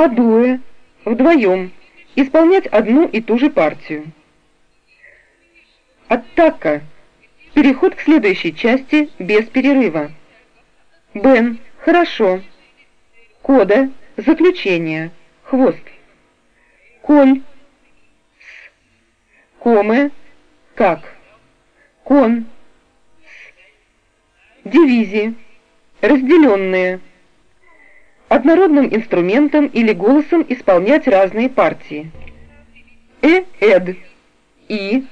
а двое, вдвоем, исполнять одну и ту же партию. Аттака. Переход к следующей части без перерыва. Бен. Хорошо. Кода. Заключение. Хвост. Коль. С. Коме. Как. Кон. С. Дивизии. Разделенные однородным инструментом или голосом исполнять разные партии. Э, эд, и,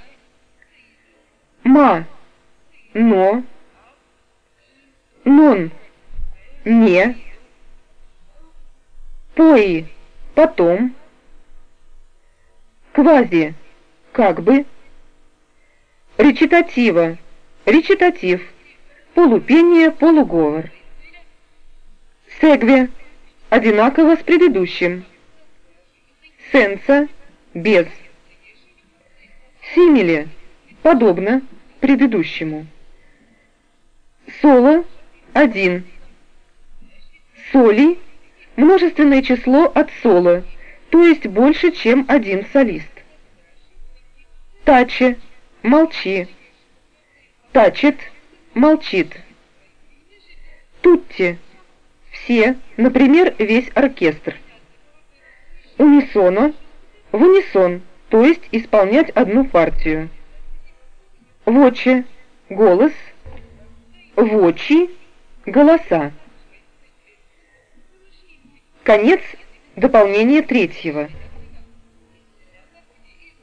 ма, но, нон, не, пои, потом, квази, как бы, речитатива, речитатив, полупение, полуговор. Сегве, одинаково с предыдущим. Сенса – без. Симиле – подобно предыдущему. Соло – один. Соли – множественное число от соло, то есть больше, чем один солист. Таче – молчи. Тачет – молчит. Тутти – все, например, весь оркестр. Унисоно, в унисон, то есть исполнять одну партию. Вочи, голос, вочи, голоса. Конец дополнения третьего.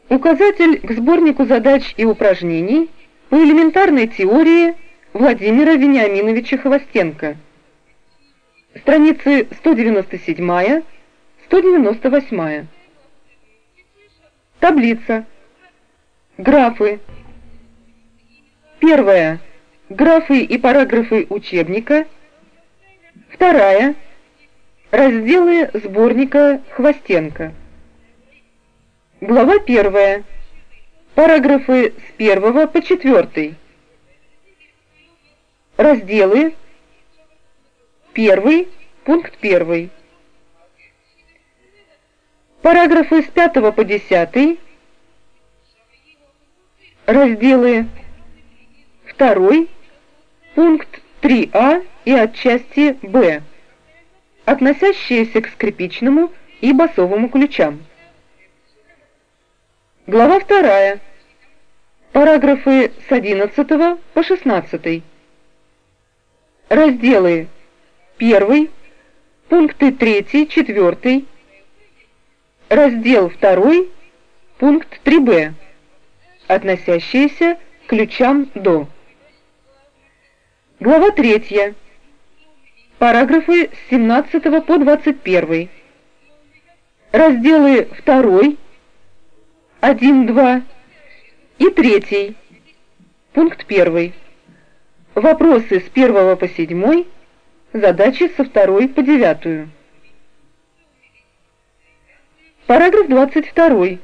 Указатель к сборнику задач и упражнений по элементарной теории Владимира Вениаминовича Хвостенко страницы 197-198. Таблица. Графы. Первая. Графы и параграфы учебника. Вторая. Разделы сборника Хвостенко. Глава первая. Параграфы с первого по четвертый. Разделы Первый, пункт первый. Параграфы с 5 по 10, разделы 2, пункт 3а и отчасти Б, относящиеся к скрипичному и басовому ключам. Глава 2. Параграфы с 11 по 16. Разделы Первый, пункты 3, 4, раздел 2, пункт 3б, относящиеся к ключам до. Глава 3. Параграфы с 17 по 21. Разделы 2, 1, 2 и 3. Пункт 1. Вопросы с 1 по 7 Задачи со второй по девятую. Параграф 22.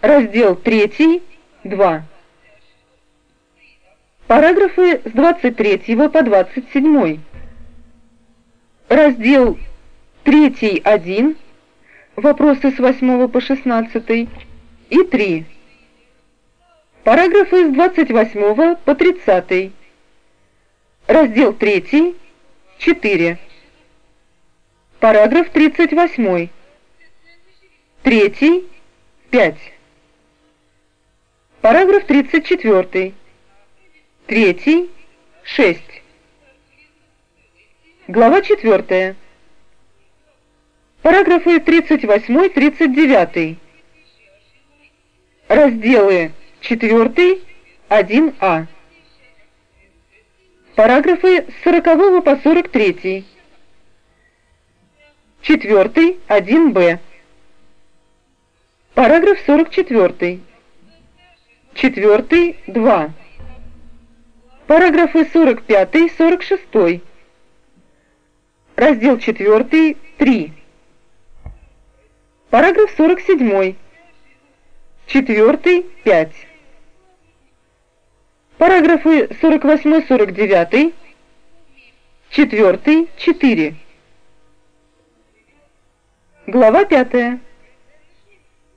Раздел 3, 2. Параграфы с 23 по 27. Раздел 3, 1. Вопросы с 8 по 16. И 3. Параграфы с 28 по 30. Раздел 3, 4. Параграф 38. Третий, 5. Параграф 34. Третий, 6. Глава 4. Параграфы 38-39. Разделы 4, 1а. Параграфы с 40 по 43. Четвертый, 1б. Параграф 44. Четвертый, 2. Параграфы 45, 46. Раздел 4, 3. Параграф 47. Четвертый, 5. Параграфы 48-49, 4, 4. Глава пятая.